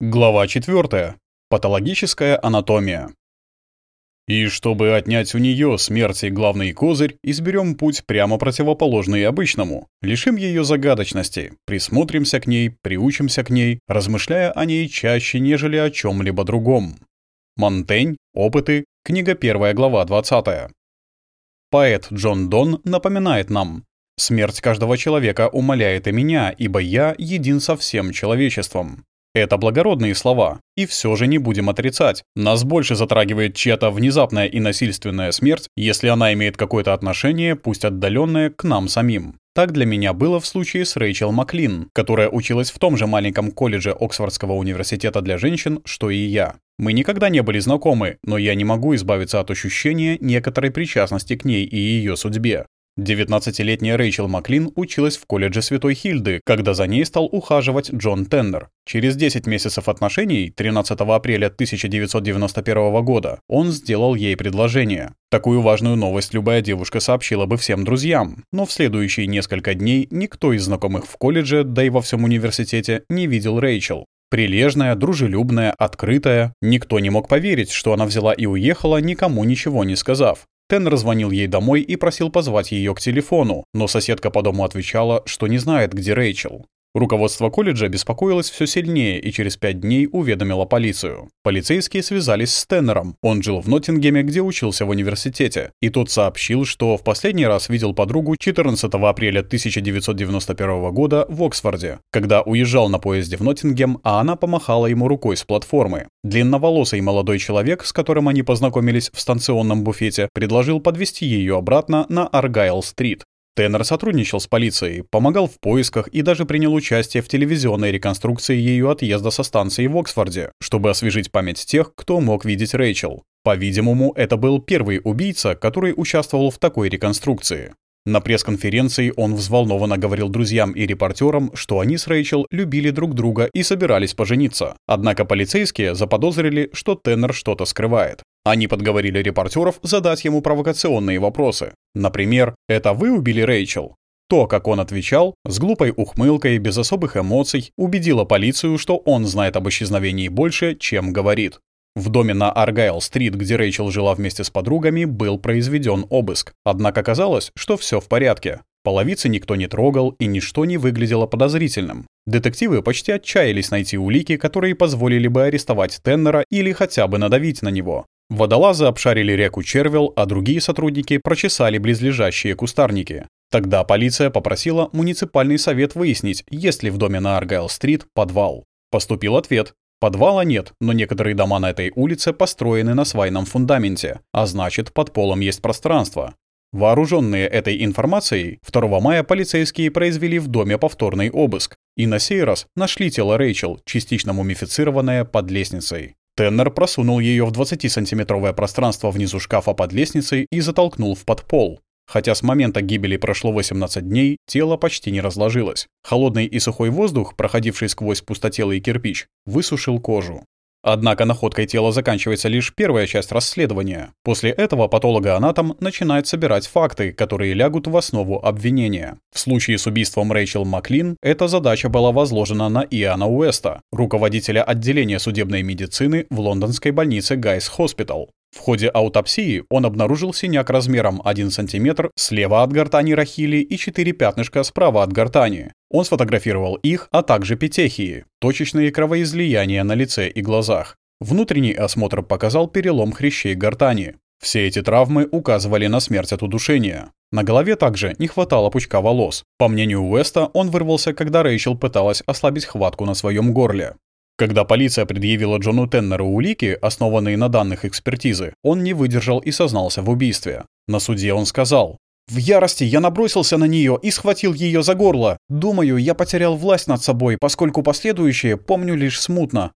Глава 4. Патологическая анатомия. И чтобы отнять у нее смерти главный козырь, изберем путь прямо противоположный обычному. Лишим ее загадочности, присмотримся к ней, приучимся к ней, размышляя о ней чаще, нежели о чем-либо другом. Монтень, опыты, книга 1 глава 20. Поэт Джон Дон напоминает нам, «Смерть каждого человека умоляет и меня, ибо я един со всем человечеством». Это благородные слова, и все же не будем отрицать. Нас больше затрагивает чья-то внезапная и насильственная смерть, если она имеет какое-то отношение, пусть отдаленное, к нам самим. Так для меня было в случае с Рэйчел Маклин, которая училась в том же маленьком колледже Оксфордского университета для женщин, что и я. Мы никогда не были знакомы, но я не могу избавиться от ощущения некоторой причастности к ней и ее судьбе. 19-летняя Рэйчел Маклин училась в колледже Святой Хильды, когда за ней стал ухаживать Джон Теннер. Через 10 месяцев отношений, 13 апреля 1991 года, он сделал ей предложение. Такую важную новость любая девушка сообщила бы всем друзьям, но в следующие несколько дней никто из знакомых в колледже, да и во всем университете, не видел Рэйчел. Прилежная, дружелюбная, открытая. Никто не мог поверить, что она взяла и уехала, никому ничего не сказав. Тен звонил ей домой и просил позвать ее к телефону, но соседка по дому отвечала, что не знает, где Рэйчел. Руководство колледжа беспокоилось все сильнее и через пять дней уведомило полицию. Полицейские связались с Теннером. Он жил в Ноттингеме, где учился в университете. И тот сообщил, что в последний раз видел подругу 14 апреля 1991 года в Оксфорде, когда уезжал на поезде в Ноттингем, а она помахала ему рукой с платформы. Длинноволосый молодой человек, с которым они познакомились в станционном буфете, предложил подвести ее обратно на Аргайл-стрит. Теннер сотрудничал с полицией, помогал в поисках и даже принял участие в телевизионной реконструкции ее отъезда со станции в Оксфорде, чтобы освежить память тех, кто мог видеть Рэйчел. По-видимому, это был первый убийца, который участвовал в такой реконструкции. На пресс-конференции он взволнованно говорил друзьям и репортерам, что они с Рэйчел любили друг друга и собирались пожениться. Однако полицейские заподозрили, что Теннер что-то скрывает. Они подговорили репортеров задать ему провокационные вопросы. Например, «Это вы убили Рэйчел?» То, как он отвечал, с глупой ухмылкой, без особых эмоций, убедило полицию, что он знает об исчезновении больше, чем говорит. В доме на Аргайл-стрит, где Рэйчел жила вместе с подругами, был произведен обыск. Однако оказалось, что все в порядке. Половицы никто не трогал, и ничто не выглядело подозрительным. Детективы почти отчаялись найти улики, которые позволили бы арестовать Теннера или хотя бы надавить на него. Водолазы обшарили реку Червелл, а другие сотрудники прочесали близлежащие кустарники. Тогда полиция попросила муниципальный совет выяснить, есть ли в доме на Аргайл-стрит подвал. Поступил ответ Подвала нет, но некоторые дома на этой улице построены на свайном фундаменте, а значит, под полом есть пространство. Вооруженные этой информацией, 2 мая полицейские произвели в доме повторный обыск и на сей раз нашли тело Рэйчел, частично мумифицированное под лестницей. Теннер просунул ее в 20-сантиметровое пространство внизу шкафа под лестницей и затолкнул в подпол. Хотя с момента гибели прошло 18 дней, тело почти не разложилось. Холодный и сухой воздух, проходивший сквозь пустотелый кирпич, высушил кожу. Однако находкой тела заканчивается лишь первая часть расследования. После этого патологоанатом начинает собирать факты, которые лягут в основу обвинения. В случае с убийством Рэйчел Маклин эта задача была возложена на Иоанна Уэста, руководителя отделения судебной медицины в лондонской больнице Guy's Hospital. В ходе аутопсии он обнаружил синяк размером 1 см слева от гортани Рахили и 4 пятнышка справа от гортани. Он сфотографировал их, а также петехии, точечные кровоизлияния на лице и глазах. Внутренний осмотр показал перелом хрящей гортани. Все эти травмы указывали на смерть от удушения. На голове также не хватало пучка волос. По мнению Уэста, он вырвался, когда Рэйчел пыталась ослабить хватку на своем горле. Когда полиция предъявила Джону Теннеру улики, основанные на данных экспертизы, он не выдержал и сознался в убийстве. На суде он сказал, «В ярости я набросился на нее и схватил ее за горло. Думаю, я потерял власть над собой, поскольку последующее помню лишь смутно.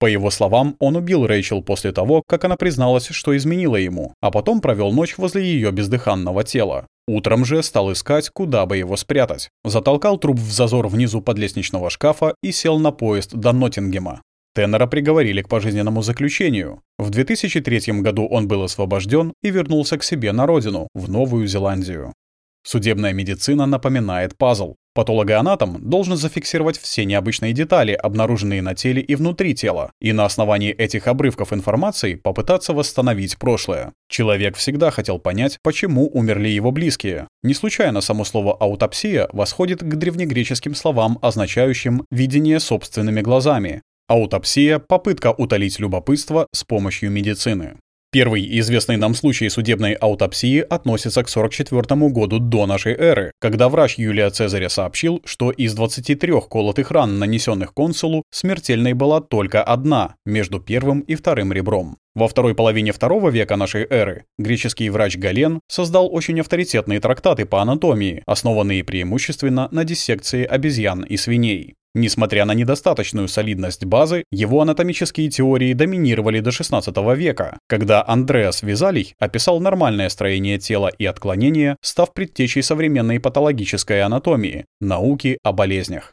По его словам, он убил Рэйчел после того, как она призналась, что изменила ему, а потом провел ночь возле ее бездыханного тела. Утром же стал искать, куда бы его спрятать. Затолкал труп в зазор внизу подлестничного шкафа и сел на поезд до Ноттингема. Теннера приговорили к пожизненному заключению. В 2003 году он был освобожден и вернулся к себе на родину, в Новую Зеландию. Судебная медицина напоминает пазл. Патологоанатом должен зафиксировать все необычные детали, обнаруженные на теле и внутри тела, и на основании этих обрывков информации попытаться восстановить прошлое. Человек всегда хотел понять, почему умерли его близкие. Не случайно само слово «аутопсия» восходит к древнегреческим словам, означающим «видение собственными глазами». Аутопсия – попытка утолить любопытство с помощью медицины. Первый известный нам случай судебной аутопсии относится к 44 году до нашей эры, когда врач Юлия Цезаря сообщил, что из 23 колотых ран, нанесенных консулу, смертельной была только одна, между первым и вторым ребром. Во второй половине второго века нашей эры греческий врач Гален создал очень авторитетные трактаты по анатомии, основанные преимущественно на диссекции обезьян и свиней. Несмотря на недостаточную солидность базы, его анатомические теории доминировали до XVI века, когда Андреас Визалий описал нормальное строение тела и отклонения, став предтечей современной патологической анатомии, науки о болезнях.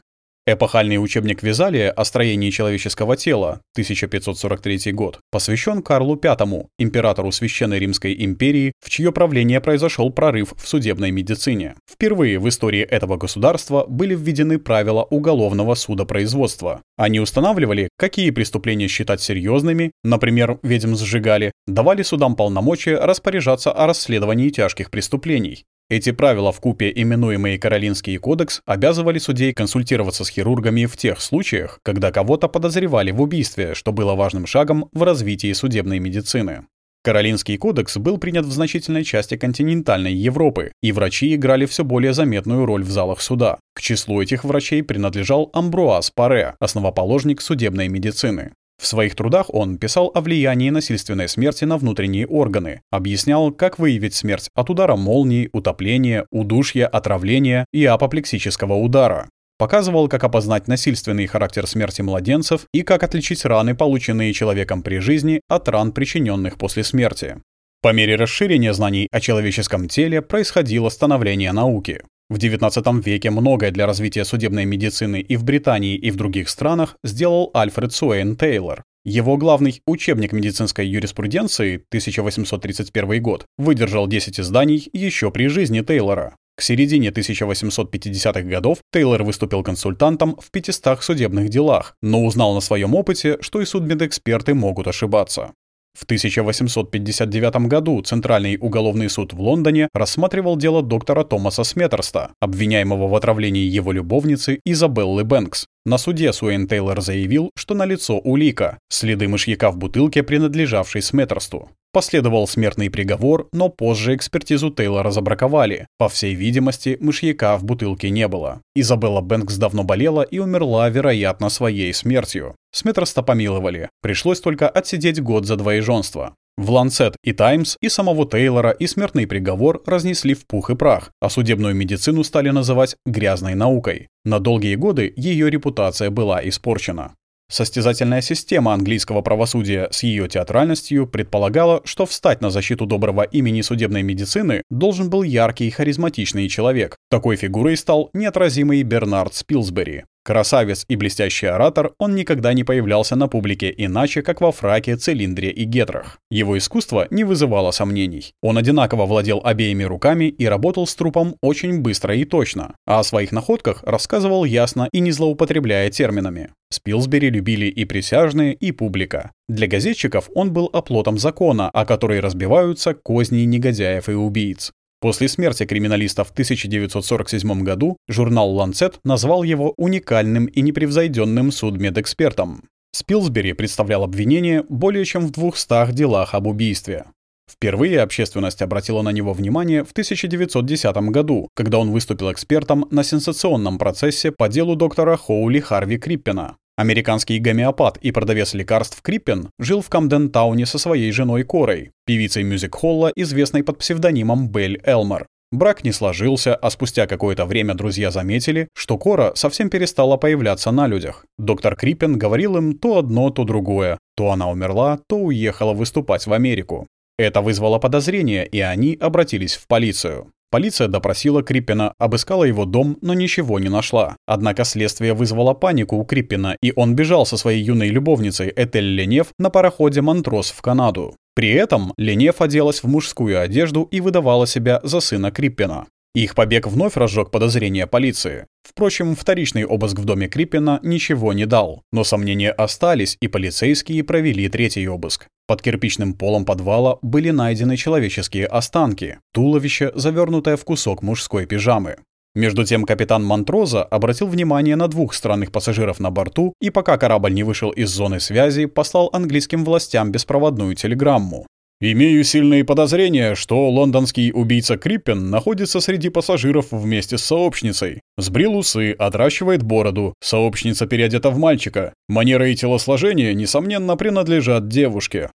Эпохальный учебник Визалия о строении человеческого тела, 1543 год, посвящен Карлу V, императору Священной Римской империи, в чье правление произошел прорыв в судебной медицине. Впервые в истории этого государства были введены правила уголовного судопроизводства. Они устанавливали, какие преступления считать серьезными, например, ведьм сжигали, давали судам полномочия распоряжаться о расследовании тяжких преступлений, эти правила, в купе именуемые Каролинский кодекс, обязывали судей консультироваться с хирургами в тех случаях, когда кого-то подозревали в убийстве, что было важным шагом в развитии судебной медицины. Каролинский кодекс был принят в значительной части континентальной Европы, и врачи играли все более заметную роль в залах суда. К числу этих врачей принадлежал Амбруаз Паре, основоположник судебной медицины. В своих трудах он писал о влиянии насильственной смерти на внутренние органы, объяснял, как выявить смерть от удара молнии, утопления, удушья, отравления и апоплексического удара. Показывал, как опознать насильственный характер смерти младенцев и как отличить раны, полученные человеком при жизни, от ран, причиненных после смерти. По мере расширения знаний о человеческом теле происходило становление науки. В XIX веке многое для развития судебной медицины и в Британии, и в других странах сделал Альфред Суэйн Тейлор. Его главный учебник медицинской юриспруденции 1831 год выдержал 10 изданий еще при жизни Тейлора. К середине 1850-х годов Тейлор выступил консультантом в 500 судебных делах, но узнал на своем опыте, что и судмедэксперты могут ошибаться. В 1859 году Центральный уголовный суд в Лондоне рассматривал дело доктора Томаса Сметтерста, обвиняемого в отравлении его любовницы Изабеллы Бэнкс. На суде Суэйн Тейлор заявил, что налицо улика – следы мышьяка в бутылке, принадлежавшей Сметтерсту. Последовал смертный приговор, но позже экспертизу Тейлора забраковали. По всей видимости, мышьяка в бутылке не было. Изабелла Бэнкс давно болела и умерла, вероятно, своей смертью. Сметроста помиловали. Пришлось только отсидеть год за двоеженство. В Lancet и Times и самого Тейлора и смертный приговор разнесли в пух и прах, а судебную медицину стали называть «грязной наукой». На долгие годы ее репутация была испорчена. Состязательная система английского правосудия с ее театральностью предполагала, что встать на защиту доброго имени судебной медицины должен был яркий и харизматичный человек. Такой фигурой стал неотразимый Бернард Спилсбери. Красавец и блестящий оратор, он никогда не появлялся на публике иначе, как во фраке, цилиндре и гетрах. Его искусство не вызывало сомнений. Он одинаково владел обеими руками и работал с трупом очень быстро и точно, а о своих находках рассказывал ясно и не злоупотребляя терминами. Спилсбери любили и присяжные, и публика. Для газетчиков он был оплотом закона, о который разбиваются козни негодяев и убийц. После смерти криминалиста в 1947 году журнал Lancet назвал его уникальным и непревзойденным судмедэкспертом. Спилсбери представлял обвинение более чем в 200 делах об убийстве. Впервые общественность обратила на него внимание в 1910 году, когда он выступил экспертом на сенсационном процессе по делу доктора Хоули Харви Криппена. Американский гомеопат и продавец лекарств Криппен жил в Камден-тауне со своей женой Корой, певицей мюзик-холла, известной под псевдонимом Белль Элмор. Брак не сложился, а спустя какое-то время друзья заметили, что Кора совсем перестала появляться на людях. Доктор Криппен говорил им то одно, то другое. То она умерла, то уехала выступать в Америку. Это вызвало подозрения, и они обратились в полицию. Полиция допросила Криппина, обыскала его дом, но ничего не нашла. Однако следствие вызвало панику у Криппина, и он бежал со своей юной любовницей Этель Ленев на пароходе «Монтрос» в Канаду. При этом Ленев оделась в мужскую одежду и выдавала себя за сына Криппина. Их побег вновь разжег подозрения полиции. Впрочем, вторичный обыск в доме Криппина ничего не дал, но сомнения остались, и полицейские провели третий обыск. Под кирпичным полом подвала были найдены человеческие останки, туловище, завернутое в кусок мужской пижамы. Между тем капитан Монтроза обратил внимание на двух странных пассажиров на борту и пока корабль не вышел из зоны связи, послал английским властям беспроводную телеграмму. «Имею сильные подозрения, что лондонский убийца Криппен находится среди пассажиров вместе с сообщницей. Сбрил усы, отращивает бороду, сообщница переодета в мальчика. Манера и телосложение, несомненно, принадлежат девушке.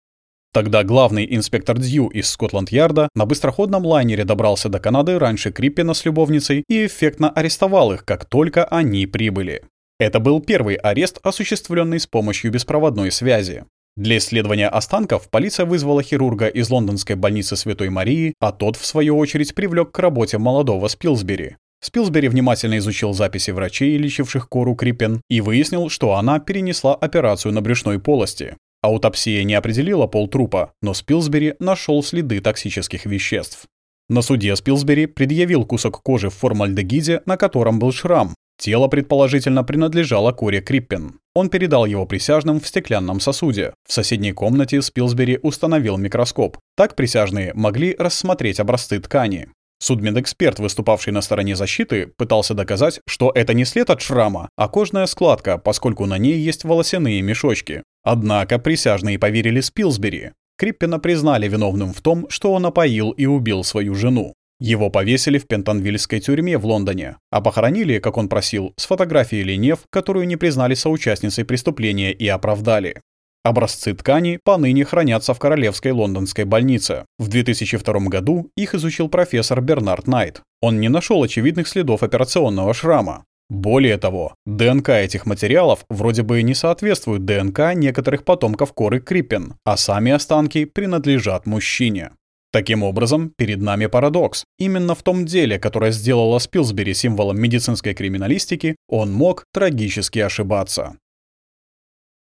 Тогда главный инспектор Дью из Скотланд-Ярда на быстроходном лайнере добрался до Канады раньше Криппена с любовницей и эффектно арестовал их, как только они прибыли. Это был первый арест, осуществленный с помощью беспроводной связи. Для исследования останков полиция вызвала хирурга из лондонской больницы Святой Марии, а тот, в свою очередь, привлек к работе молодого Спилсбери. Спилсбери внимательно изучил записи врачей, лечивших Кору Криппен, и выяснил, что она перенесла операцию на брюшной полости. Аутопсия не определила пол трупа, но Спилсбери нашел следы токсических веществ. На суде Спилсбери предъявил кусок кожи в формальдегиде, на котором был шрам. Тело, предположительно, принадлежало Коре Криппен. Он передал его присяжным в стеклянном сосуде. В соседней комнате Спилсбери установил микроскоп. Так присяжные могли рассмотреть образцы ткани. Судмедэксперт, выступавший на стороне защиты, пытался доказать, что это не след от шрама, а кожная складка, поскольку на ней есть волосяные мешочки. Однако присяжные поверили Спилсбери. Криппина признали виновным в том, что он опоил и убил свою жену. Его повесили в Пентонвильской тюрьме в Лондоне, а похоронили, как он просил, с фотографией Ленев, которую не признали соучастницей преступления и оправдали. Образцы ткани поныне хранятся в Королевской лондонской больнице. В 2002 году их изучил профессор Бернард Найт. Он не нашел очевидных следов операционного шрама. Более того, ДНК этих материалов вроде бы не соответствует ДНК некоторых потомков коры Криппен, а сами останки принадлежат мужчине. Таким образом, перед нами парадокс. Именно в том деле, которое сделало Спилсбери символом медицинской криминалистики, он мог трагически ошибаться.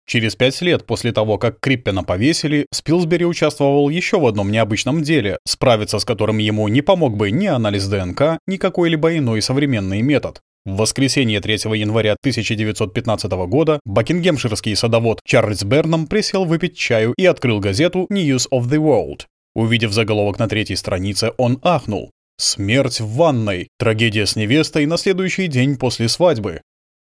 Через пять лет после того, как Криппена повесили, Спилсбери участвовал еще в одном необычном деле, справиться с которым ему не помог бы ни анализ ДНК, ни какой-либо иной современный метод. В воскресенье 3 января 1915 года бакингемширский садовод Чарльз Бернам присел выпить чаю и открыл газету News of the World. Увидев заголовок на третьей странице, он ахнул. «Смерть в ванной. Трагедия с невестой на следующий день после свадьбы».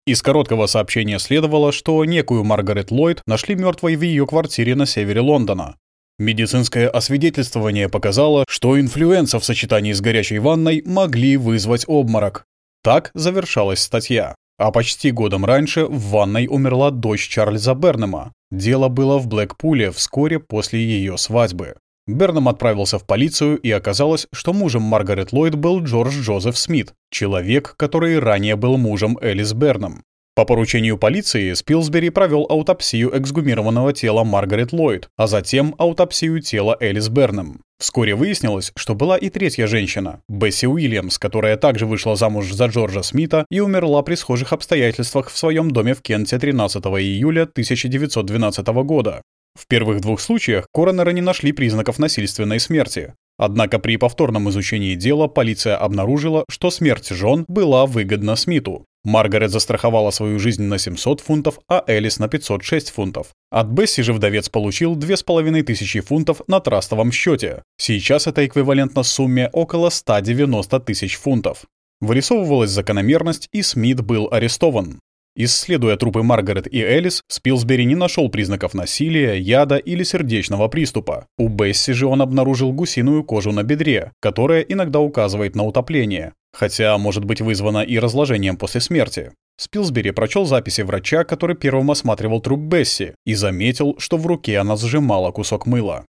Из короткого сообщения следовало, что некую Маргарет Ллойд нашли мертвой в ее квартире на севере Лондона. Медицинское освидетельствование показало, что инфлюенса в сочетании с горячей ванной могли вызвать обморок. Так завершалась статья. А почти годом раньше в ванной умерла дочь Чарльза Бернема. Дело было в Блэкпуле вскоре после ее свадьбы. Бернам отправился в полицию, и оказалось, что мужем Маргарет Ллойд был Джордж Джозеф Смит, человек, который ранее был мужем Элис Бернам. По поручению полиции Спилсбери провел аутопсию эксгумированного тела Маргарет Ллойд, а затем аутопсию тела Элис Бернам. Вскоре выяснилось, что была и третья женщина, Бесси Уильямс, которая также вышла замуж за Джорджа Смита и умерла при схожих обстоятельствах в своем доме в Кенте 13 июля 1912 года. В первых двух случаях коронеры не нашли признаков насильственной смерти. Однако при повторном изучении дела полиция обнаружила, что смерть жен была выгодна Смиту. Маргарет застраховала свою жизнь на 700 фунтов, а Элис на 506 фунтов. От Бесси же вдовец получил 2500 фунтов на трастовом счете. Сейчас это эквивалентно сумме около 190 тысяч фунтов. Вырисовывалась закономерность, и Смит был арестован. Исследуя трупы Маргарет и Элис, Спилсбери не нашел признаков насилия, яда или сердечного приступа. У Бесси же он обнаружил гусиную кожу на бедре, которая иногда указывает на утопление, хотя может быть вызвана и разложением после смерти. Спилсбери прочел записи врача, который первым осматривал труп Бесси, и заметил, что в руке она сжимала кусок мыла.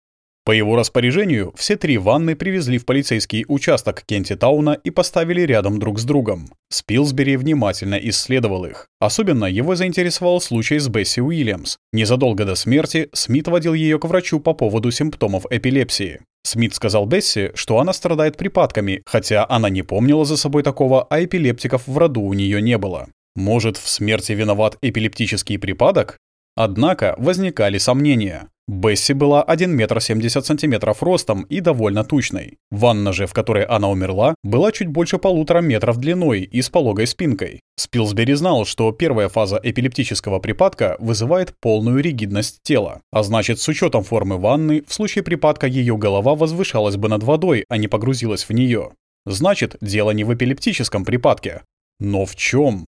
По его распоряжению все три ванны привезли в полицейский участок Кентитауна и поставили рядом друг с другом. Спилсбери внимательно исследовал их. Особенно его заинтересовал случай с Бесси Уильямс. Незадолго до смерти Смит водил ее к врачу по поводу симптомов эпилепсии. Смит сказал Бесси, что она страдает припадками, хотя она не помнила за собой такого, а эпилептиков в роду у нее не было. Может, в смерти виноват эпилептический припадок? Однако возникали сомнения. Бесси была 1 метр 70 сантиметров ростом и довольно тучной. Ванна же, в которой она умерла, была чуть больше полутора метров длиной и с пологой спинкой. Спилсбери знал, что первая фаза эпилептического припадка вызывает полную ригидность тела, а значит, с учетом формы ванны, в случае припадка ее голова возвышалась бы над водой, а не погрузилась в нее. Значит, дело не в эпилептическом припадке. Но в чем?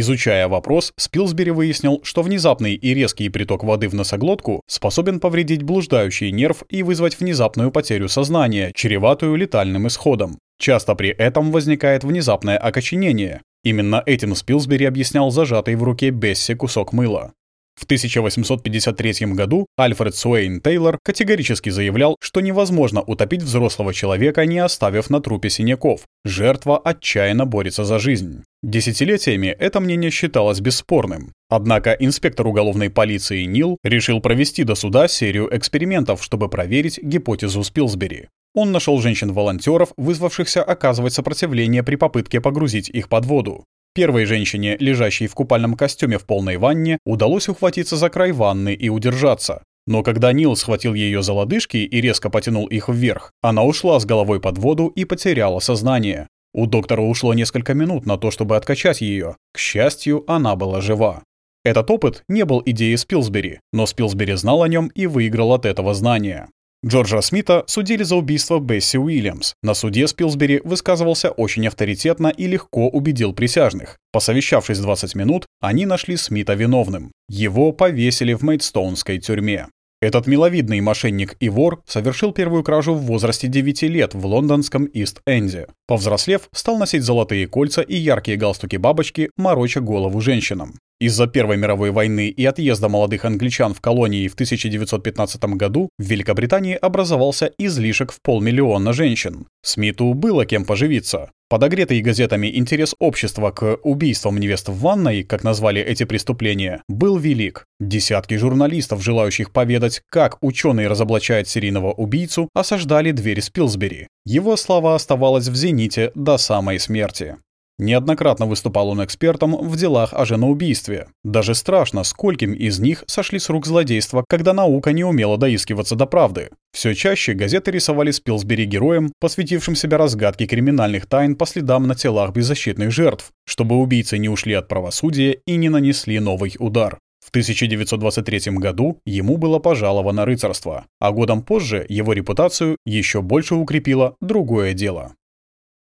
Изучая вопрос, Спилсбери выяснил, что внезапный и резкий приток воды в носоглотку способен повредить блуждающий нерв и вызвать внезапную потерю сознания, чреватую летальным исходом. Часто при этом возникает внезапное окоченение. Именно этим Спилсбери объяснял зажатый в руке Бесси кусок мыла. В 1853 году Альфред Суэйн Тейлор категорически заявлял, что невозможно утопить взрослого человека, не оставив на трупе синяков. Жертва отчаянно борется за жизнь. Десятилетиями это мнение считалось бесспорным. Однако инспектор уголовной полиции Нил решил провести до суда серию экспериментов, чтобы проверить гипотезу Спилсбери. Он нашел женщин-волонтеров, вызвавшихся оказывать сопротивление при попытке погрузить их под воду. Первой женщине, лежащей в купальном костюме в полной ванне, удалось ухватиться за край ванны и удержаться. Но когда Нил схватил ее за лодыжки и резко потянул их вверх, она ушла с головой под воду и потеряла сознание. У доктора ушло несколько минут на то, чтобы откачать ее. К счастью, она была жива. Этот опыт не был идеей Спилсбери, но Спилсбери знал о нем и выиграл от этого знания. Джорджа Смита судили за убийство Бесси Уильямс. На суде Спилсбери высказывался очень авторитетно и легко убедил присяжных. Посовещавшись 20 минут, они нашли Смита виновным. Его повесили в Мейдстоунской тюрьме. Этот миловидный мошенник и вор совершил первую кражу в возрасте 9 лет в лондонском Ист-Энде. Повзрослев, стал носить золотые кольца и яркие галстуки-бабочки, мороча голову женщинам. Из-за Первой мировой войны и отъезда молодых англичан в колонии в 1915 году в Великобритании образовался излишек в полмиллиона женщин. Смиту было кем поживиться. Подогретый газетами интерес общества к убийствам невест в ванной, как назвали эти преступления, был велик. Десятки журналистов, желающих поведать, как ученый разоблачает серийного убийцу, осаждали дверь Спилсбери. Его слава оставалась в зените до самой смерти. Неоднократно выступал он экспертом в делах о женоубийстве. Даже страшно, скольким из них сошли с рук злодейства, когда наука не умела доискиваться до правды. Все чаще газеты рисовали Спилсбери героем, посвятившим себя разгадке криминальных тайн по следам на телах беззащитных жертв, чтобы убийцы не ушли от правосудия и не нанесли новый удар. В 1923 году ему было пожаловано рыцарство, а годом позже его репутацию еще больше укрепило другое дело.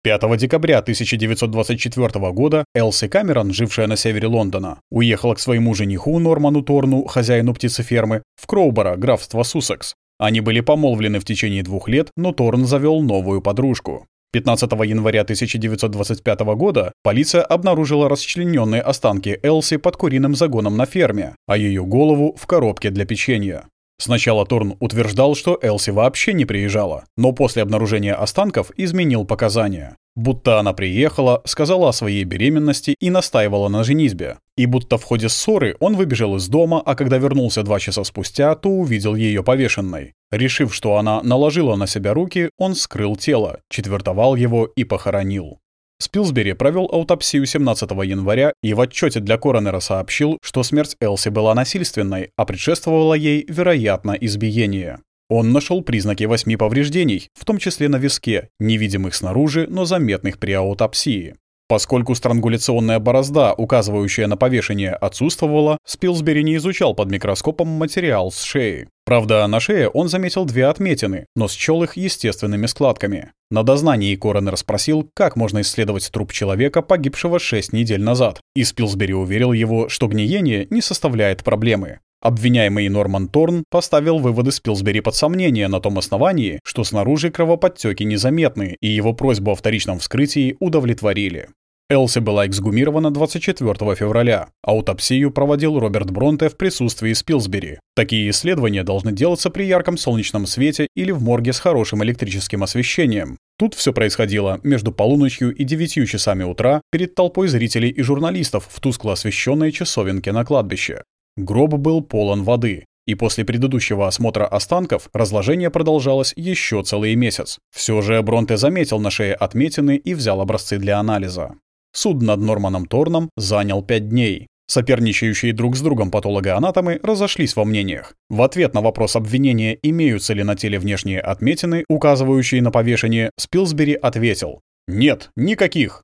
5 декабря 1924 года Элси Камерон, жившая на севере Лондона, уехала к своему жениху Норману Торну, хозяину птицефермы, в Кроуборо, графство Суссекс. Они были помолвлены в течение двух лет, но Торн завел новую подружку. 15 января 1925 года полиция обнаружила расчлененные останки Элси под куриным загоном на ферме, а ее голову в коробке для печенья. Сначала Торн утверждал, что Элси вообще не приезжала, но после обнаружения останков изменил показания. Будто она приехала, сказала о своей беременности и настаивала на женитьбе. И будто в ходе ссоры он выбежал из дома, а когда вернулся два часа спустя, то увидел ее повешенной. Решив, что она наложила на себя руки, он скрыл тело, четвертовал его и похоронил. Спилсбери провел аутопсию 17 января и в отчете для коронера сообщил, что смерть Элси была насильственной, а предшествовало ей, вероятно, избиение. Он нашел признаки восьми повреждений, в том числе на виске, невидимых снаружи, но заметных при аутопсии. Поскольку странгуляционная борозда, указывающая на повешение, отсутствовала, Спилсбери не изучал под микроскопом материал с шеи. Правда, на шее он заметил две отметины, но счел их естественными складками. На дознании коронер спросил, как можно исследовать труп человека, погибшего 6 недель назад, и Спилсбери уверил его, что гниение не составляет проблемы. Обвиняемый Норман Торн поставил выводы Спилсбери под сомнение на том основании, что снаружи кровоподтеки незаметны, и его просьбу о вторичном вскрытии удовлетворили. Элси была эксгумирована 24 февраля. Аутопсию проводил Роберт Бронте в присутствии Спилсбери. Такие исследования должны делаться при ярком солнечном свете или в морге с хорошим электрическим освещением. Тут все происходило между полуночью и 9 часами утра перед толпой зрителей и журналистов в тускло освещенной часовенке на кладбище. Гроб был полон воды, и после предыдущего осмотра останков разложение продолжалось еще целый месяц. Все же Бронте заметил на шее отметины и взял образцы для анализа. Суд над Норманом Торном занял пять дней. Соперничающие друг с другом патологоанатомы разошлись во мнениях. В ответ на вопрос обвинения, имеются ли на теле внешние отметины, указывающие на повешение, Спилсбери ответил «Нет, никаких».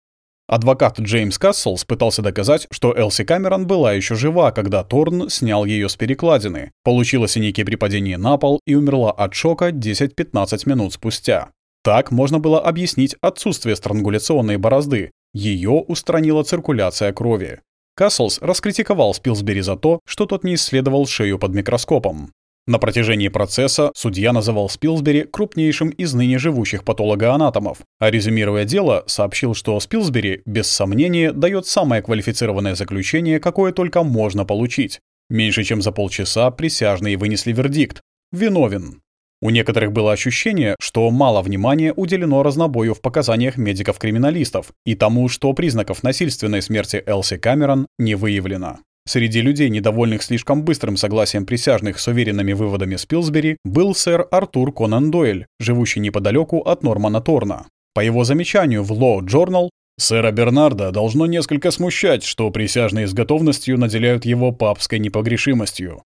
Адвокат Джеймс Касселс пытался доказать, что Элси Камерон была еще жива, когда Торн снял ее с перекладины, получила синяки при падении на пол и умерла от шока 10-15 минут спустя. Так можно было объяснить отсутствие странгуляционной борозды, ее устранила циркуляция крови. Касселс раскритиковал Спилсбери за то, что тот не исследовал шею под микроскопом. На протяжении процесса судья называл Спилсбери крупнейшим из ныне живущих патологоанатомов, а резюмируя дело, сообщил, что Спилсбери, без сомнения, дает самое квалифицированное заключение, какое только можно получить. Меньше чем за полчаса присяжные вынесли вердикт – виновен. У некоторых было ощущение, что мало внимания уделено разнобою в показаниях медиков-криминалистов и тому, что признаков насильственной смерти Элси Камерон не выявлено. Среди людей, недовольных слишком быстрым согласием присяжных с уверенными выводами Спилсбери, был сэр Артур Конан Дойль, живущий неподалеку от Нормана Торна. По его замечанию в Law Journal, сэра Бернарда должно несколько смущать, что присяжные с готовностью наделяют его папской непогрешимостью.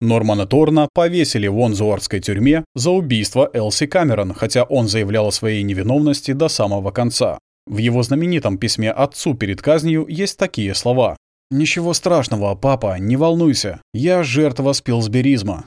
Нормана Торна повесили в Онзуордской тюрьме за убийство Элси Камерон, хотя он заявлял о своей невиновности до самого конца. В его знаменитом письме отцу перед казнью есть такие слова «Ничего страшного, папа, не волнуйся. Я жертва спилсберизма.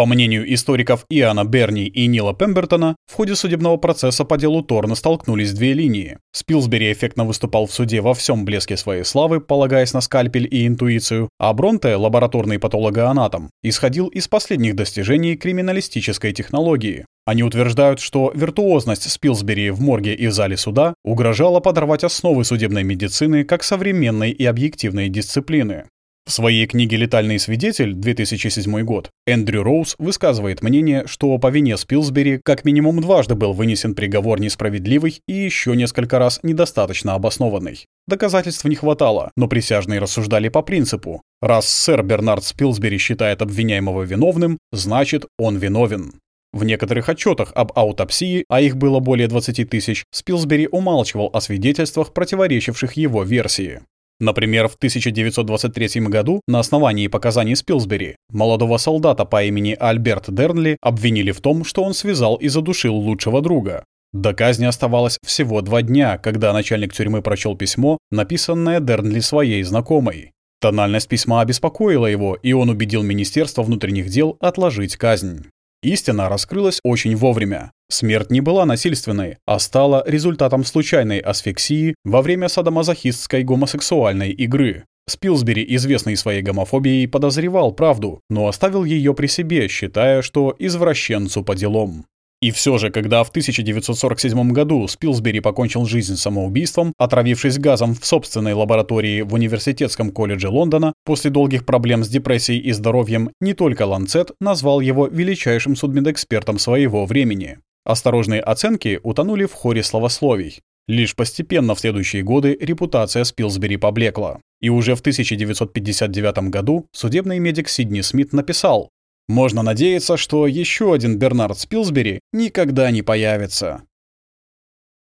По мнению историков Иоанна Берни и Нила Пембертона, в ходе судебного процесса по делу Торна столкнулись две линии. Спилсбери эффектно выступал в суде во всем блеске своей славы, полагаясь на скальпель и интуицию, а Бронте, лабораторный патологоанатом, исходил из последних достижений криминалистической технологии. Они утверждают, что виртуозность Спилсбери в морге и зале суда угрожала подорвать основы судебной медицины как современной и объективной дисциплины. В своей книге «Летальный свидетель» 2007 год Эндрю Роуз высказывает мнение, что по вине Спилсбери как минимум дважды был вынесен приговор несправедливый и еще несколько раз недостаточно обоснованный. Доказательств не хватало, но присяжные рассуждали по принципу «раз сэр Бернард Спилсбери считает обвиняемого виновным, значит, он виновен». В некоторых отчетах об аутопсии, а их было более 20 тысяч, Спилсбери умалчивал о свидетельствах, противоречивших его версии. Например, в 1923 году на основании показаний Спилсбери молодого солдата по имени Альберт Дернли обвинили в том, что он связал и задушил лучшего друга. До казни оставалось всего два дня, когда начальник тюрьмы прочел письмо, написанное Дернли своей знакомой. Тональность письма обеспокоила его, и он убедил Министерство внутренних дел отложить казнь. Истина раскрылась очень вовремя. Смерть не была насильственной, а стала результатом случайной асфиксии во время садомазохистской гомосексуальной игры. Спилсбери, известный своей гомофобией, подозревал правду, но оставил ее при себе, считая, что извращенцу по делам. И все же, когда в 1947 году Спилсбери покончил жизнь самоубийством, отравившись газом в собственной лаборатории в Университетском колледже Лондона, после долгих проблем с депрессией и здоровьем, не только Ланцет назвал его величайшим судмедэкспертом своего времени. Осторожные оценки утонули в хоре словословий. Лишь постепенно в следующие годы репутация Спилсбери поблекла. И уже в 1959 году судебный медик Сидни Смит написал можно надеяться, что еще один Бернард Спилсбери никогда не появится.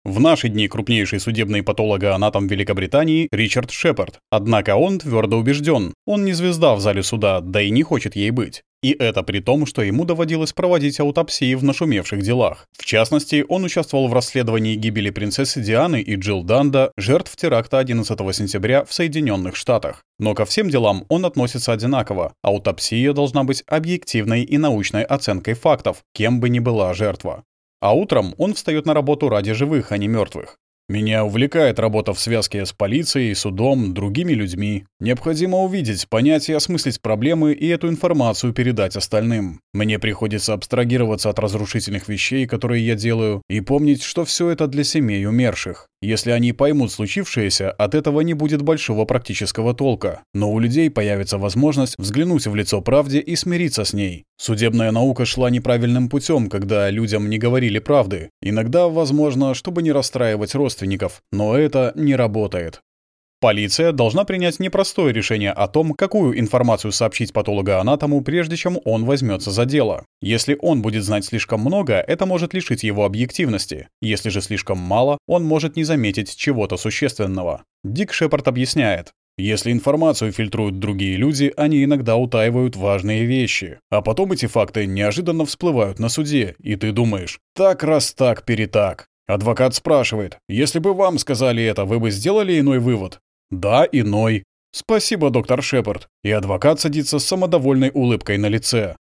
В наши дни крупнейший судебный патологоанатом Великобритании Ричард Шепард. Однако он твердо убежден, он не звезда в зале суда, да и не хочет ей быть. И это при том, что ему доводилось проводить аутопсии в нашумевших делах. В частности, он участвовал в расследовании гибели принцессы Дианы и Джилл Данда, жертв теракта 11 сентября в Соединенных Штатах. Но ко всем делам он относится одинаково. Аутопсия должна быть объективной и научной оценкой фактов, кем бы ни была жертва. А утром он встает на работу ради живых, а не мертвых. Меня увлекает работа в связке с полицией, судом, другими людьми. Необходимо увидеть, понять и осмыслить проблемы и эту информацию передать остальным. Мне приходится абстрагироваться от разрушительных вещей, которые я делаю, и помнить, что все это для семей умерших. Если они поймут случившееся, от этого не будет большого практического толка. Но у людей появится возможность взглянуть в лицо правде и смириться с ней. Судебная наука шла неправильным путем, когда людям не говорили правды. Иногда, возможно, чтобы не расстраивать родственников, но это не работает. Полиция должна принять непростое решение о том, какую информацию сообщить патологоанатому, прежде чем он возьмется за дело. Если он будет знать слишком много, это может лишить его объективности. Если же слишком мало, он может не заметить чего-то существенного. Дик Шепард объясняет. Если информацию фильтруют другие люди, они иногда утаивают важные вещи. А потом эти факты неожиданно всплывают на суде, и ты думаешь, так раз так перетак. Адвокат спрашивает, если бы вам сказали это, вы бы сделали иной вывод? Да, иной. Спасибо, доктор Шепард. И адвокат садится с самодовольной улыбкой на лице.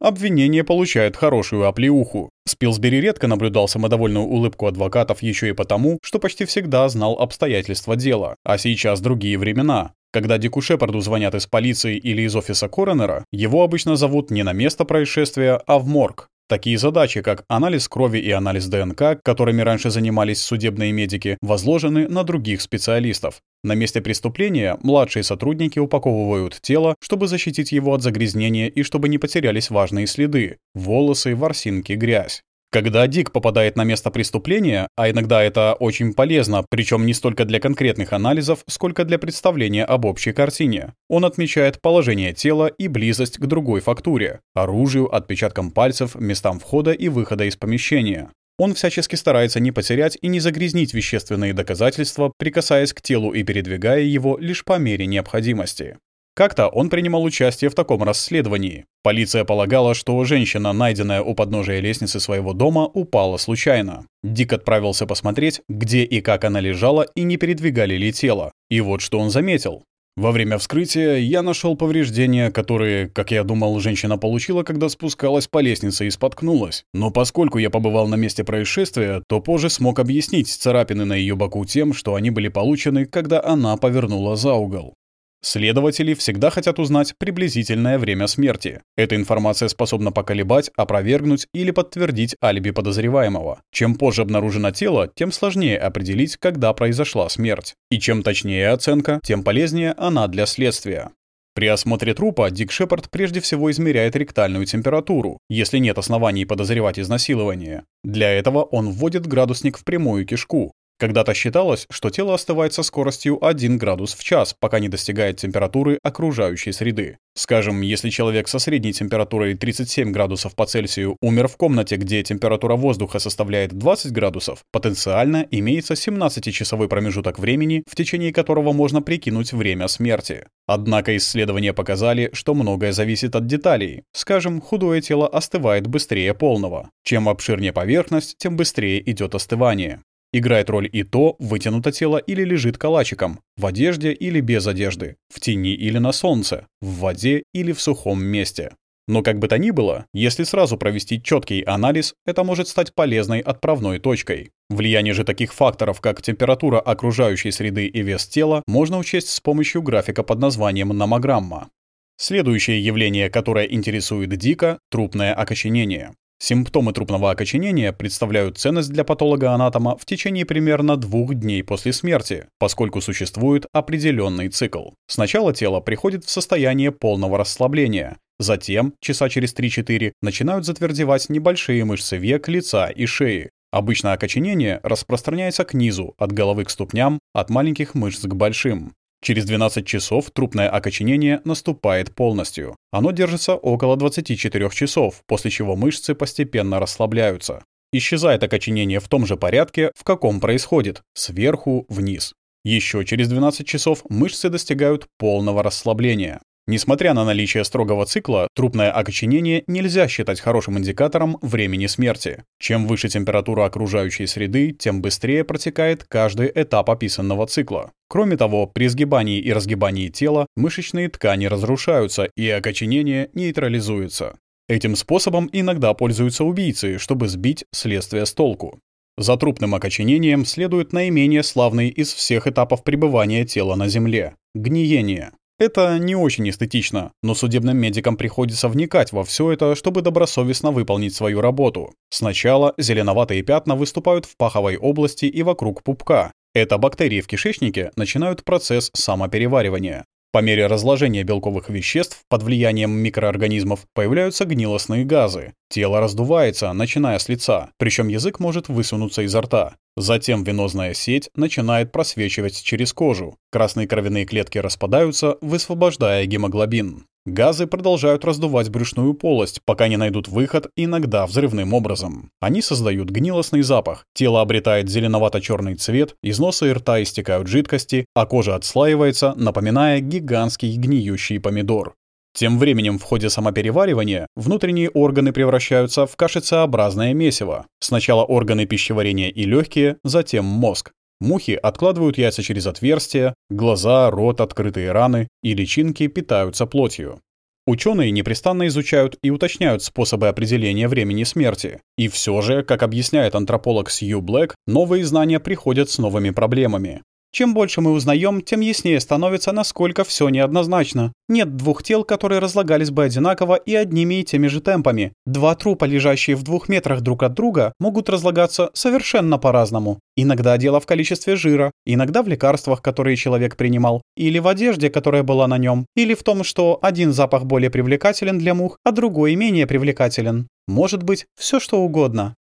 Обвинение получает хорошую оплеуху. Спилсбери редко наблюдал самодовольную улыбку адвокатов еще и потому, что почти всегда знал обстоятельства дела, а сейчас другие времена. Когда Дику Шепарду звонят из полиции или из офиса коронера, его обычно зовут не на место происшествия, а в морг. Такие задачи, как анализ крови и анализ ДНК, которыми раньше занимались судебные медики, возложены на других специалистов. На месте преступления младшие сотрудники упаковывают тело, чтобы защитить его от загрязнения и чтобы не потерялись важные следы – волосы, ворсинки, грязь. Когда Дик попадает на место преступления, а иногда это очень полезно, причем не столько для конкретных анализов, сколько для представления об общей картине, он отмечает положение тела и близость к другой фактуре – оружию, отпечаткам пальцев, местам входа и выхода из помещения. Он всячески старается не потерять и не загрязнить вещественные доказательства, прикасаясь к телу и передвигая его лишь по мере необходимости. Как-то он принимал участие в таком расследовании. Полиция полагала, что женщина, найденная у подножия лестницы своего дома, упала случайно. Дик отправился посмотреть, где и как она лежала и не передвигали ли тело. И вот что он заметил. Во время вскрытия я нашел повреждения, которые, как я думал, женщина получила, когда спускалась по лестнице и споткнулась. Но поскольку я побывал на месте происшествия, то позже смог объяснить царапины на ее боку тем, что они были получены, когда она повернула за угол. Следователи всегда хотят узнать приблизительное время смерти. Эта информация способна поколебать, опровергнуть или подтвердить алиби подозреваемого. Чем позже обнаружено тело, тем сложнее определить, когда произошла смерть. И чем точнее оценка, тем полезнее она для следствия. При осмотре трупа Дик Шепард прежде всего измеряет ректальную температуру, если нет оснований подозревать изнасилование. Для этого он вводит градусник в прямую кишку, когда-то считалось, что тело остывает со скоростью 1 градус в час, пока не достигает температуры окружающей среды. Скажем, если человек со средней температурой 37 градусов по Цельсию умер в комнате, где температура воздуха составляет 20 градусов, потенциально имеется 17-часовой промежуток времени, в течение которого можно прикинуть время смерти. Однако исследования показали, что многое зависит от деталей. Скажем, худое тело остывает быстрее полного. Чем обширнее поверхность, тем быстрее идет остывание. Играет роль и то, вытянуто тело или лежит калачиком, в одежде или без одежды, в тени или на солнце, в воде или в сухом месте. Но как бы то ни было, если сразу провести четкий анализ, это может стать полезной отправной точкой. Влияние же таких факторов, как температура окружающей среды и вес тела, можно учесть с помощью графика под названием номограмма. Следующее явление, которое интересует Дика – трупное окоченение. Симптомы трупного окоченения представляют ценность для патолога-анатома в течение примерно двух дней после смерти, поскольку существует определенный цикл. Сначала тело приходит в состояние полного расслабления, затем, часа через 3-4, начинают затвердевать небольшие мышцы век, лица и шеи. Обычно окоченение распространяется к низу, от головы к ступням, от маленьких мышц к большим. Через 12 часов трупное окоченение наступает полностью. Оно держится около 24 часов, после чего мышцы постепенно расслабляются. Исчезает окоченение в том же порядке, в каком происходит, сверху вниз. Еще через 12 часов мышцы достигают полного расслабления. Несмотря на наличие строгого цикла, трупное окоченение нельзя считать хорошим индикатором времени смерти. Чем выше температура окружающей среды, тем быстрее протекает каждый этап описанного цикла. Кроме того, при сгибании и разгибании тела мышечные ткани разрушаются и окоченение нейтрализуется. Этим способом иногда пользуются убийцы, чтобы сбить следствие с толку. За трупным окоченением следует наименее славный из всех этапов пребывания тела на Земле – гниение. Это не очень эстетично, но судебным медикам приходится вникать во все это, чтобы добросовестно выполнить свою работу. Сначала зеленоватые пятна выступают в паховой области и вокруг пупка. Это бактерии в кишечнике начинают процесс самопереваривания. По мере разложения белковых веществ под влиянием микроорганизмов появляются гнилостные газы. Тело раздувается, начиная с лица, причем язык может высунуться изо рта. Затем венозная сеть начинает просвечивать через кожу. Красные кровяные клетки распадаются, высвобождая гемоглобин. Газы продолжают раздувать брюшную полость, пока не найдут выход, иногда взрывным образом. Они создают гнилостный запах, тело обретает зеленовато-черный цвет, из носа и рта истекают жидкости, а кожа отслаивается, напоминая гигантский гниющий помидор. Тем временем в ходе самопереваривания внутренние органы превращаются в кашицеобразное месиво. Сначала органы пищеварения и легкие, затем мозг. Мухи откладывают яйца через отверстия, глаза, рот, открытые раны, и личинки питаются плотью. Ученые непрестанно изучают и уточняют способы определения времени смерти. И все же, как объясняет антрополог Сью Блэк, новые знания приходят с новыми проблемами. Чем больше мы узнаем, тем яснее становится, насколько все неоднозначно. Нет двух тел, которые разлагались бы одинаково и одними и теми же темпами. Два трупа, лежащие в двух метрах друг от друга, могут разлагаться совершенно по-разному. Иногда дело в количестве жира, иногда в лекарствах, которые человек принимал, или в одежде, которая была на нем, или в том, что один запах более привлекателен для мух, а другой менее привлекателен. Может быть, все что угодно.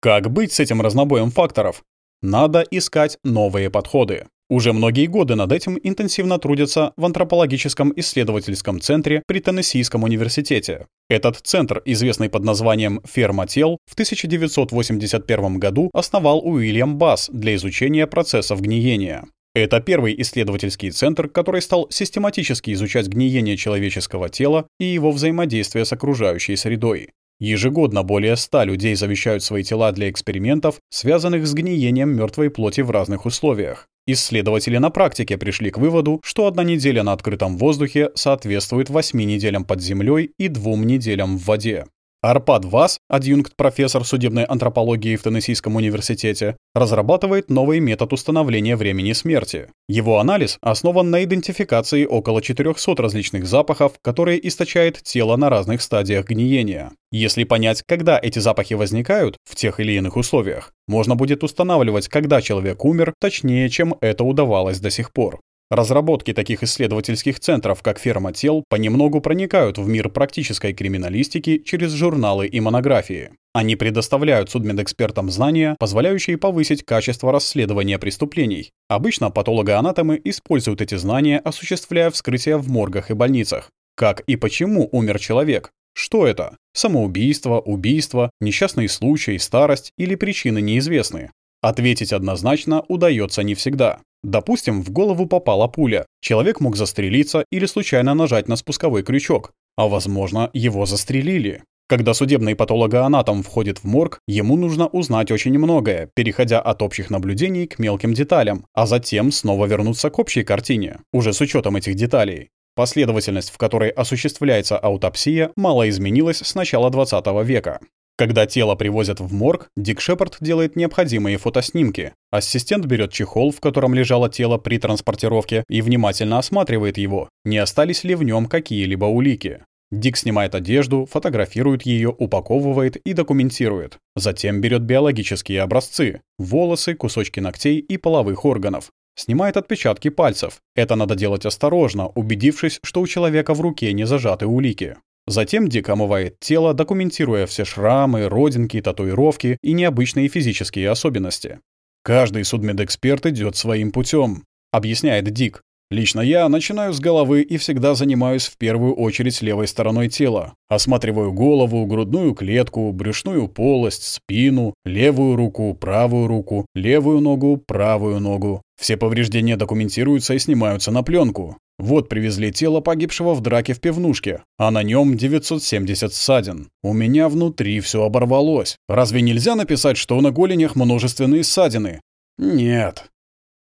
Как быть с этим разнобоем факторов? Надо искать новые подходы. Уже многие годы над этим интенсивно трудятся в антропологическом исследовательском центре при Теннессийском университете. Этот центр, известный под названием «Ферма тел», в 1981 году основал Уильям Басс для изучения процессов гниения. Это первый исследовательский центр, который стал систематически изучать гниение человеческого тела и его взаимодействие с окружающей средой. Ежегодно более ста людей завещают свои тела для экспериментов, связанных с гниением мертвой плоти в разных условиях. Исследователи на практике пришли к выводу, что одна неделя на открытом воздухе соответствует восьми неделям под землей и двум неделям в воде. Арпад Вас, адъюнкт-профессор судебной антропологии в Теннессийском университете, разрабатывает новый метод установления времени смерти. Его анализ основан на идентификации около 400 различных запахов, которые источает тело на разных стадиях гниения. Если понять, когда эти запахи возникают в тех или иных условиях, можно будет устанавливать, когда человек умер, точнее, чем это удавалось до сих пор. Разработки таких исследовательских центров, как «Ферма тел», понемногу проникают в мир практической криминалистики через журналы и монографии. Они предоставляют судмедэкспертам знания, позволяющие повысить качество расследования преступлений. Обычно патологоанатомы используют эти знания, осуществляя вскрытия в моргах и больницах. Как и почему умер человек? Что это? Самоубийство, убийство, несчастный случай, старость или причины неизвестны? Ответить однозначно удается не всегда. Допустим, в голову попала пуля. Человек мог застрелиться или случайно нажать на спусковой крючок. А возможно, его застрелили. Когда судебный патологоанатом входит в морг, ему нужно узнать очень многое, переходя от общих наблюдений к мелким деталям, а затем снова вернуться к общей картине, уже с учетом этих деталей. Последовательность, в которой осуществляется аутопсия, мало изменилась с начала 20 века. Когда тело привозят в морг, Дик Шепард делает необходимые фотоснимки. Ассистент берет чехол, в котором лежало тело при транспортировке, и внимательно осматривает его, не остались ли в нем какие-либо улики. Дик снимает одежду, фотографирует ее, упаковывает и документирует. Затем берет биологические образцы – волосы, кусочки ногтей и половых органов. Снимает отпечатки пальцев. Это надо делать осторожно, убедившись, что у человека в руке не зажаты улики. Затем Дик омывает тело, документируя все шрамы, родинки, татуировки и необычные физические особенности. «Каждый судмедэксперт идет своим путем», — объясняет Дик. Лично я начинаю с головы и всегда занимаюсь в первую очередь левой стороной тела. Осматриваю голову, грудную клетку, брюшную полость, спину, левую руку, правую руку, левую ногу, правую ногу. Все повреждения документируются и снимаются на пленку. Вот привезли тело погибшего в драке в пивнушке, а на нем 970 ссадин. У меня внутри все оборвалось. Разве нельзя написать, что на голенях множественные ссадины? Нет,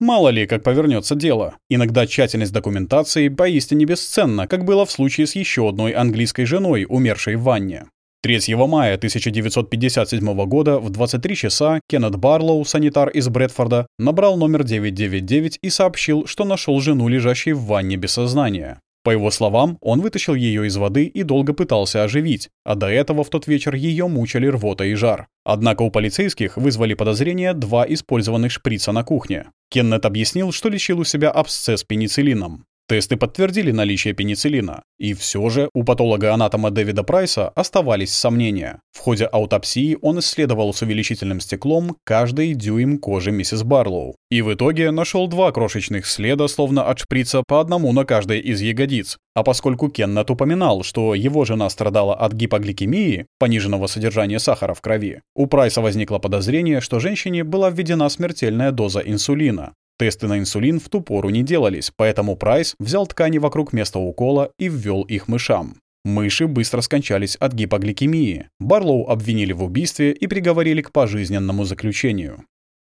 Мало ли, как повернется дело. Иногда тщательность документации поистине бесценна, как было в случае с еще одной английской женой, умершей в ванне. 3 мая 1957 года в 23 часа Кеннет Барлоу, санитар из Брэдфорда, набрал номер 999 и сообщил, что нашел жену, лежащей в ванне без сознания. По его словам, он вытащил ее из воды и долго пытался оживить, а до этого в тот вечер ее мучили рвота и жар. Однако у полицейских вызвали подозрения два использованных шприца на кухне. Кеннет объяснил, что лечил у себя абсцесс пенициллином. Тесты подтвердили наличие пенициллина, и все же у патолога-анатома Дэвида Прайса оставались сомнения. В ходе аутопсии он исследовал с увеличительным стеклом каждый дюйм кожи миссис Барлоу, и в итоге нашел два крошечных следа, словно от шприца, по одному на каждой из ягодиц. А поскольку Кеннет упоминал, что его жена страдала от гипогликемии, пониженного содержания сахара в крови, у Прайса возникло подозрение, что женщине была введена смертельная доза инсулина. Тесты на инсулин в ту пору не делались, поэтому Прайс взял ткани вокруг места укола и ввел их мышам. Мыши быстро скончались от гипогликемии. Барлоу обвинили в убийстве и приговорили к пожизненному заключению.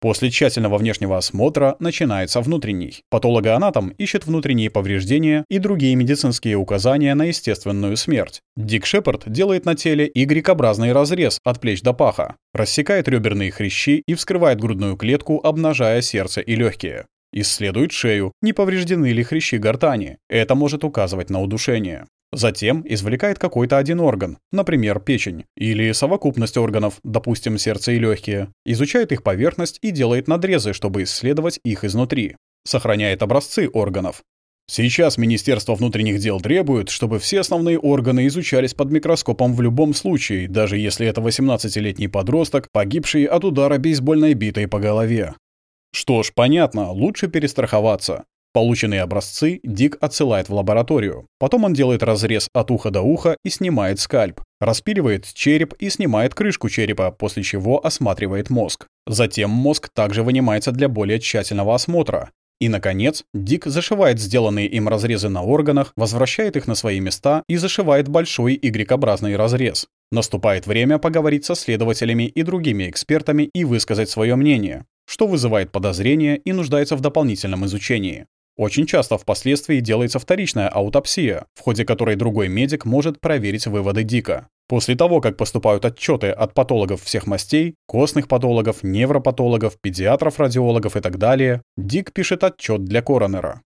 После тщательного внешнего осмотра начинается внутренний. Патологоанатом ищет внутренние повреждения и другие медицинские указания на естественную смерть. Дик Шепард делает на теле Y-образный разрез от плеч до паха, рассекает реберные хрящи и вскрывает грудную клетку, обнажая сердце и легкие. Исследует шею, не повреждены ли хрящи гортани. Это может указывать на удушение. Затем извлекает какой-то один орган, например, печень, или совокупность органов, допустим, сердце и легкие, изучает их поверхность и делает надрезы, чтобы исследовать их изнутри. Сохраняет образцы органов. Сейчас Министерство внутренних дел требует, чтобы все основные органы изучались под микроскопом в любом случае, даже если это 18-летний подросток, погибший от удара бейсбольной битой по голове. Что ж, понятно, лучше перестраховаться. Полученные образцы Дик отсылает в лабораторию. Потом он делает разрез от уха до уха и снимает скальп. Распиливает череп и снимает крышку черепа, после чего осматривает мозг. Затем мозг также вынимается для более тщательного осмотра. И, наконец, Дик зашивает сделанные им разрезы на органах, возвращает их на свои места и зашивает большой Y-образный разрез. Наступает время поговорить со следователями и другими экспертами и высказать свое мнение, что вызывает подозрения и нуждается в дополнительном изучении. Очень часто впоследствии делается вторичная аутопсия, в ходе которой другой медик может проверить выводы Дика. После того, как поступают отчеты от патологов всех мастей, костных патологов, невропатологов, педиатров, радиологов и так далее, Дик пишет отчет для коронера.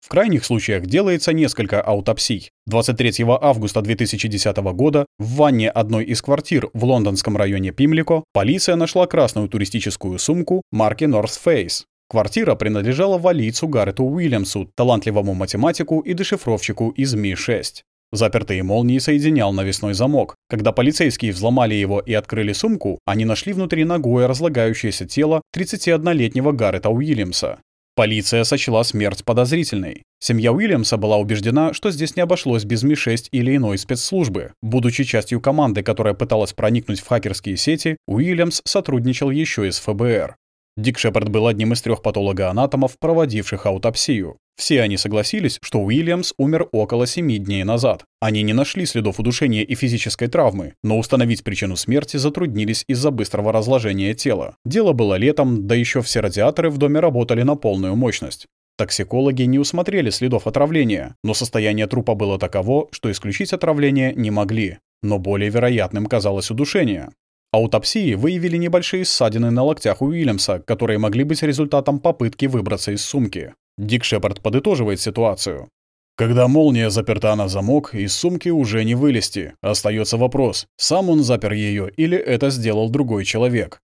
В крайних случаях делается несколько аутопсий. 23 августа 2010 года в ванне одной из квартир в лондонском районе Пимлико полиция нашла красную туристическую сумку марки North Face. Квартира принадлежала валийцу Гаррету Уильямсу, талантливому математику и дешифровщику из Ми-6. Запертые молнии соединял навесной замок. Когда полицейские взломали его и открыли сумку, они нашли внутри ногое разлагающееся тело 31-летнего Гаррета Уильямса. Полиция сочла смерть подозрительной. Семья Уильямса была убеждена, что здесь не обошлось без Ми-6 или иной спецслужбы. Будучи частью команды, которая пыталась проникнуть в хакерские сети, Уильямс сотрудничал еще и с ФБР. Дик Шепард был одним из трех патологоанатомов, проводивших аутопсию. Все они согласились, что Уильямс умер около семи дней назад. Они не нашли следов удушения и физической травмы, но установить причину смерти затруднились из-за быстрого разложения тела. Дело было летом, да еще все радиаторы в доме работали на полную мощность. Токсикологи не усмотрели следов отравления, но состояние трупа было таково, что исключить отравление не могли. Но более вероятным казалось удушение. Аутопсии выявили небольшие ссадины на локтях Уильямса, которые могли быть результатом попытки выбраться из сумки. Дик Шепард подытоживает ситуацию. Когда молния заперта на замок, из сумки уже не вылезти. Остается вопрос, сам он запер ее или это сделал другой человек.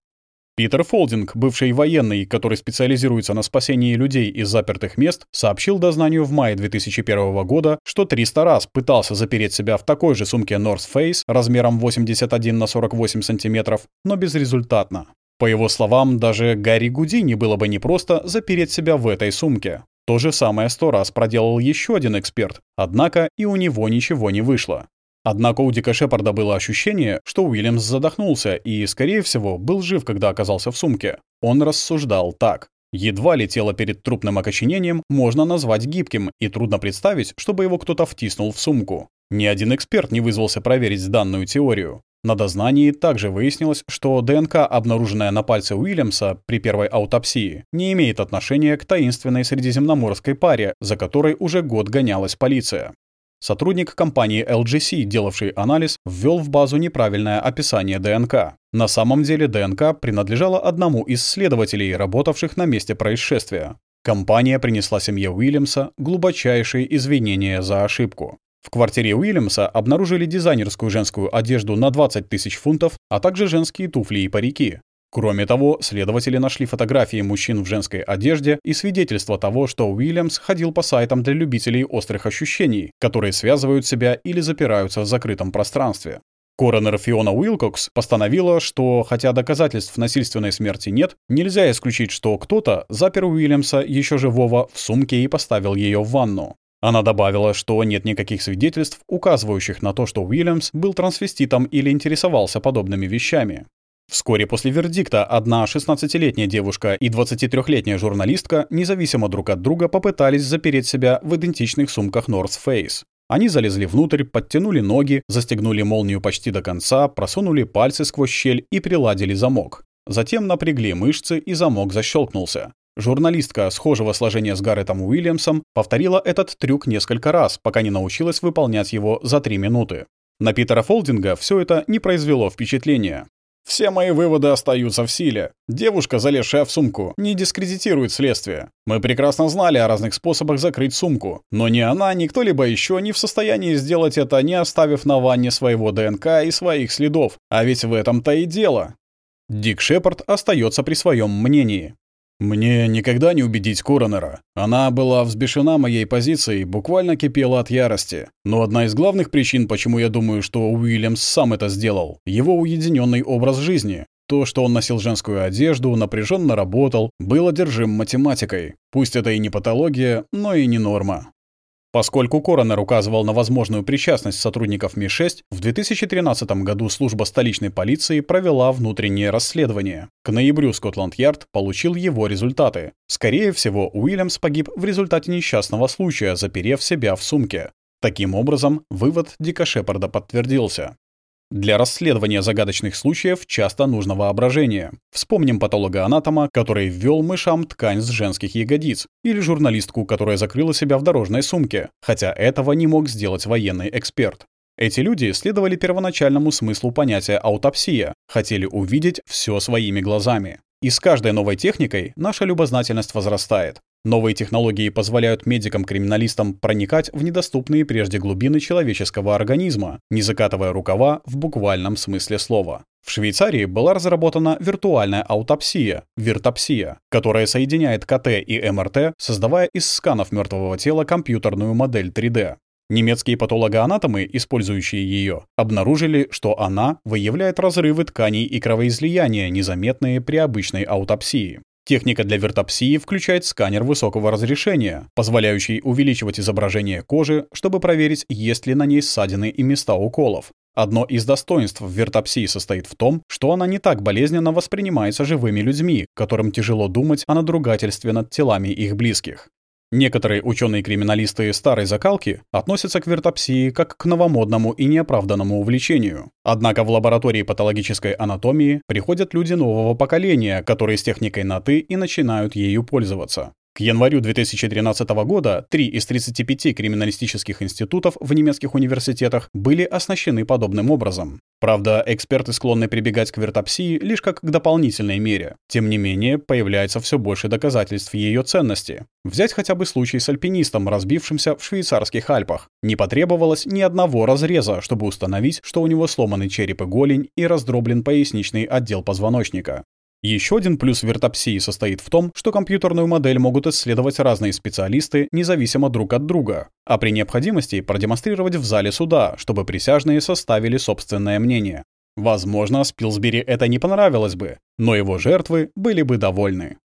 Питер Фолдинг, бывший военный, который специализируется на спасении людей из запертых мест, сообщил дознанию в мае 2001 года, что 300 раз пытался запереть себя в такой же сумке North Face размером 81 на 48 сантиметров, но безрезультатно. По его словам, даже Гарри Гудини было бы непросто запереть себя в этой сумке. То же самое сто раз проделал еще один эксперт, однако и у него ничего не вышло. Однако у Дика Шепарда было ощущение, что Уильямс задохнулся и, скорее всего, был жив, когда оказался в сумке. Он рассуждал так. Едва ли тело перед трупным окоченением можно назвать гибким, и трудно представить, чтобы его кто-то втиснул в сумку. Ни один эксперт не вызвался проверить данную теорию. На дознании также выяснилось, что ДНК, обнаруженная на пальце Уильямса при первой аутопсии, не имеет отношения к таинственной средиземноморской паре, за которой уже год гонялась полиция. Сотрудник компании LGC, делавший анализ, ввел в базу неправильное описание ДНК. На самом деле ДНК принадлежала одному из следователей, работавших на месте происшествия. Компания принесла семье Уильямса глубочайшие извинения за ошибку. В квартире Уильямса обнаружили дизайнерскую женскую одежду на 20 тысяч фунтов, а также женские туфли и парики. Кроме того, следователи нашли фотографии мужчин в женской одежде и свидетельство того, что Уильямс ходил по сайтам для любителей острых ощущений, которые связывают себя или запираются в закрытом пространстве. Коронер Фиона Уилкокс постановила, что хотя доказательств насильственной смерти нет, нельзя исключить, что кто-то запер Уильямса еще живого в сумке и поставил ее в ванну. Она добавила, что нет никаких свидетельств, указывающих на то, что Уильямс был трансвеститом или интересовался подобными вещами. Вскоре после вердикта одна 16-летняя девушка и 23-летняя журналистка независимо друг от друга попытались запереть себя в идентичных сумках North Face. Они залезли внутрь, подтянули ноги, застегнули молнию почти до конца, просунули пальцы сквозь щель и приладили замок. Затем напрягли мышцы, и замок защелкнулся. Журналистка схожего сложения с Гарретом Уильямсом повторила этот трюк несколько раз, пока не научилась выполнять его за три минуты. На Питера Фолдинга все это не произвело впечатления. Все мои выводы остаются в силе. Девушка, залезшая в сумку, не дискредитирует следствие. Мы прекрасно знали о разных способах закрыть сумку, но ни она, ни кто-либо еще не в состоянии сделать это, не оставив на ванне своего ДНК и своих следов. А ведь в этом-то и дело. Дик Шепард остается при своем мнении. Мне никогда не убедить Коронера. Она была взбешена моей позицией, буквально кипела от ярости. Но одна из главных причин, почему я думаю, что Уильямс сам это сделал, его уединенный образ жизни. То, что он носил женскую одежду, напряженно работал, был одержим математикой. Пусть это и не патология, но и не норма. Поскольку Коронер указывал на возможную причастность сотрудников Ми-6, в 2013 году служба столичной полиции провела внутреннее расследование. К ноябрю Скотланд-Ярд получил его результаты. Скорее всего, Уильямс погиб в результате несчастного случая, заперев себя в сумке. Таким образом, вывод Дика Шепарда подтвердился. Для расследования загадочных случаев часто нужно воображение. Вспомним патолога-анатома, который ввел мышам ткань с женских ягодиц, или журналистку, которая закрыла себя в дорожной сумке, хотя этого не мог сделать военный эксперт. Эти люди следовали первоначальному смыслу понятия аутопсия, хотели увидеть все своими глазами. И с каждой новой техникой наша любознательность возрастает. Новые технологии позволяют медикам-криминалистам проникать в недоступные прежде глубины человеческого организма, не закатывая рукава в буквальном смысле слова. В Швейцарии была разработана виртуальная аутопсия, виртопсия, которая соединяет КТ и МРТ, создавая из сканов мертвого тела компьютерную модель 3D. Немецкие патологоанатомы, использующие ее, обнаружили, что она выявляет разрывы тканей и кровоизлияния, незаметные при обычной аутопсии. Техника для вертопсии включает сканер высокого разрешения, позволяющий увеличивать изображение кожи, чтобы проверить, есть ли на ней ссадины и места уколов. Одно из достоинств вертопсии состоит в том, что она не так болезненно воспринимается живыми людьми, которым тяжело думать о надругательстве над телами их близких. Некоторые ученые-криминалисты старой закалки относятся к вертопсии как к новомодному и неоправданному увлечению. Однако в лаборатории патологической анатомии приходят люди нового поколения, которые с техникой на «ты» и начинают ею пользоваться. К январю 2013 года три из 35 криминалистических институтов в немецких университетах были оснащены подобным образом. Правда, эксперты склонны прибегать к вертопсии лишь как к дополнительной мере. Тем не менее, появляется все больше доказательств ее ценности. Взять хотя бы случай с альпинистом, разбившимся в швейцарских Альпах. Не потребовалось ни одного разреза, чтобы установить, что у него сломаны череп и голень и раздроблен поясничный отдел позвоночника. Еще один плюс вертопсии состоит в том, что компьютерную модель могут исследовать разные специалисты независимо друг от друга, а при необходимости продемонстрировать в зале суда, чтобы присяжные составили собственное мнение. Возможно, Спилсбери это не понравилось бы, но его жертвы были бы довольны.